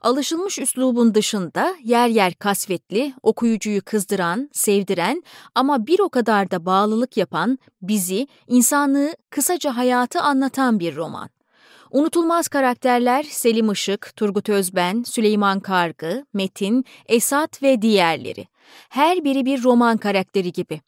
Alışılmış üslubun dışında yer yer kasvetli, okuyucuyu kızdıran, sevdiren ama bir o kadar da bağlılık yapan, bizi, insanlığı, kısaca hayatı anlatan bir roman. Unutulmaz karakterler Selim Işık, Turgut Özben, Süleyman Kargı, Metin, Esat ve diğerleri. Her biri bir roman karakteri gibi.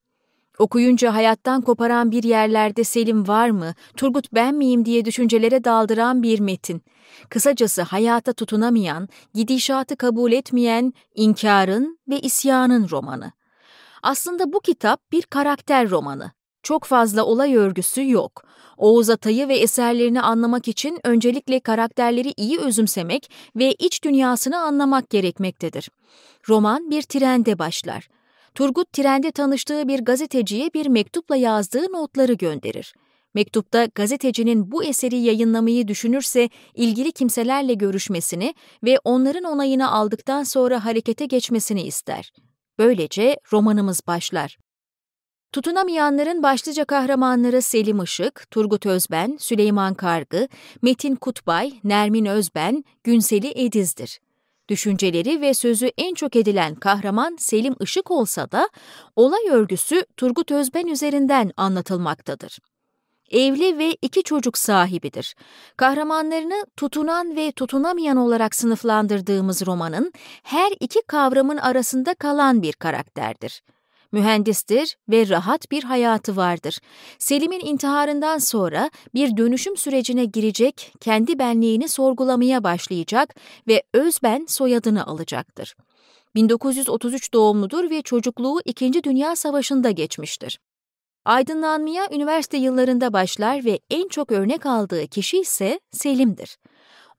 Okuyunca hayattan koparan bir yerlerde Selim var mı, Turgut ben miyim diye düşüncelere daldıran bir metin. Kısacası hayata tutunamayan, gidişatı kabul etmeyen, inkarın ve isyanın romanı. Aslında bu kitap bir karakter romanı. Çok fazla olay örgüsü yok. Oğuz Atay'ı ve eserlerini anlamak için öncelikle karakterleri iyi özümsemek ve iç dünyasını anlamak gerekmektedir. Roman bir trende başlar. Turgut trende tanıştığı bir gazeteciye bir mektupla yazdığı notları gönderir. Mektupta gazetecinin bu eseri yayınlamayı düşünürse ilgili kimselerle görüşmesini ve onların onayını aldıktan sonra harekete geçmesini ister. Böylece romanımız başlar. Tutunamayanların başlıca kahramanları Selim Işık, Turgut Özben, Süleyman Kargı, Metin Kutbay, Nermin Özben, Günseli Ediz'dir. Düşünceleri ve sözü en çok edilen kahraman Selim Işık olsa da olay örgüsü Turgut Özben üzerinden anlatılmaktadır. Evli ve iki çocuk sahibidir. Kahramanlarını tutunan ve tutunamayan olarak sınıflandırdığımız romanın her iki kavramın arasında kalan bir karakterdir. Mühendistir ve rahat bir hayatı vardır. Selim'in intiharından sonra bir dönüşüm sürecine girecek, kendi benliğini sorgulamaya başlayacak ve özben soyadını alacaktır. 1933 doğumludur ve çocukluğu İkinci Dünya Savaşı'nda geçmiştir. Aydınlanmaya üniversite yıllarında başlar ve en çok örnek aldığı kişi ise Selim'dir.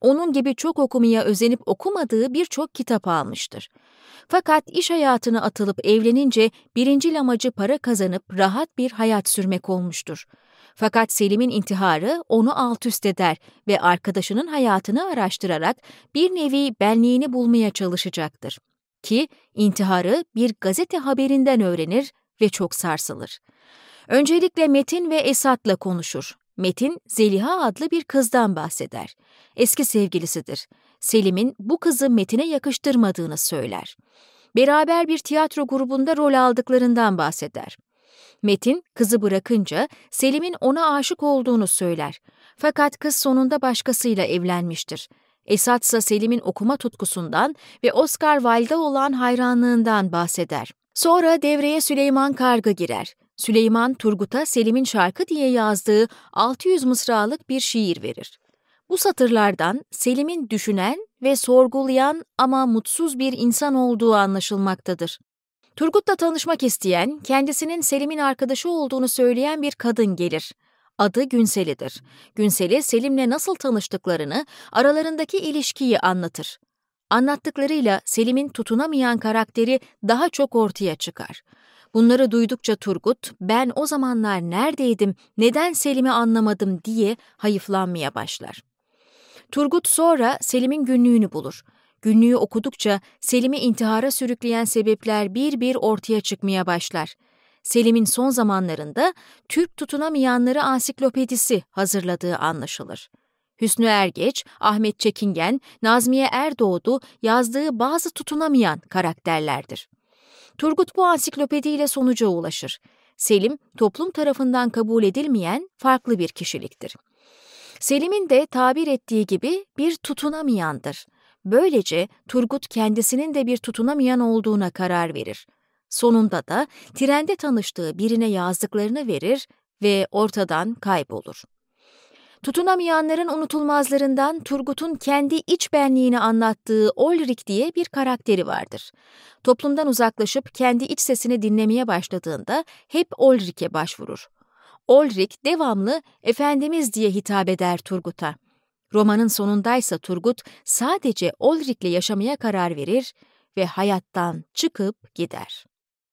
Onun gibi çok okumaya özenip okumadığı birçok kitap almıştır. Fakat iş hayatına atılıp evlenince birinci amacı para kazanıp rahat bir hayat sürmek olmuştur. Fakat Selim'in intiharı onu alt üst eder ve arkadaşının hayatını araştırarak bir nevi benliğini bulmaya çalışacaktır. Ki intiharı bir gazete haberinden öğrenir ve çok sarsılır. Öncelikle Metin ve Esat'la konuşur. Metin, Zeliha adlı bir kızdan bahseder. Eski sevgilisidir. Selim'in bu kızı Metin'e yakıştırmadığını söyler. Beraber bir tiyatro grubunda rol aldıklarından bahseder. Metin, kızı bırakınca Selim'in ona aşık olduğunu söyler. Fakat kız sonunda başkasıyla evlenmiştir. Esat ise Selim'in okuma tutkusundan ve Oscar Wilde'a olan hayranlığından bahseder. Sonra devreye Süleyman Kargı girer. Süleyman Turgut'a Selim'in şarkı diye yazdığı 600 mısralık bir şiir verir. Bu satırlardan Selim'in düşünen ve sorgulayan ama mutsuz bir insan olduğu anlaşılmaktadır. Turgut'la tanışmak isteyen, kendisinin Selim'in arkadaşı olduğunu söyleyen bir kadın gelir. Adı Günseli'dir. Günseli Selim'le nasıl tanıştıklarını, aralarındaki ilişkiyi anlatır. Anlattıklarıyla Selim'in tutunamayan karakteri daha çok ortaya çıkar. Bunları duydukça Turgut, ben o zamanlar neredeydim, neden Selim'i anlamadım diye hayıflanmaya başlar. Turgut sonra Selim'in günlüğünü bulur. Günlüğü okudukça Selim'i intihara sürükleyen sebepler bir bir ortaya çıkmaya başlar. Selim'in son zamanlarında Türk tutunamayanları ansiklopedisi hazırladığı anlaşılır. Hüsnü Ergeç, Ahmet Çekingen, Nazmiye Erdoğdu yazdığı bazı tutunamayan karakterlerdir. Turgut bu ansiklopediyle sonuca ulaşır. Selim, toplum tarafından kabul edilmeyen farklı bir kişiliktir. Selim'in de tabir ettiği gibi bir tutunamayandır. Böylece Turgut kendisinin de bir tutunamayan olduğuna karar verir. Sonunda da trende tanıştığı birine yazdıklarını verir ve ortadan kaybolur. Tutunamayanların unutulmazlarından Turgut'un kendi iç benliğini anlattığı Olrik diye bir karakteri vardır. Toplumdan uzaklaşıp kendi iç sesini dinlemeye başladığında hep Olrik'e başvurur. Olrik devamlı Efendimiz diye hitap eder Turgut'a. Romanın sonundaysa Turgut sadece Olrik'le yaşamaya karar verir ve hayattan çıkıp gider.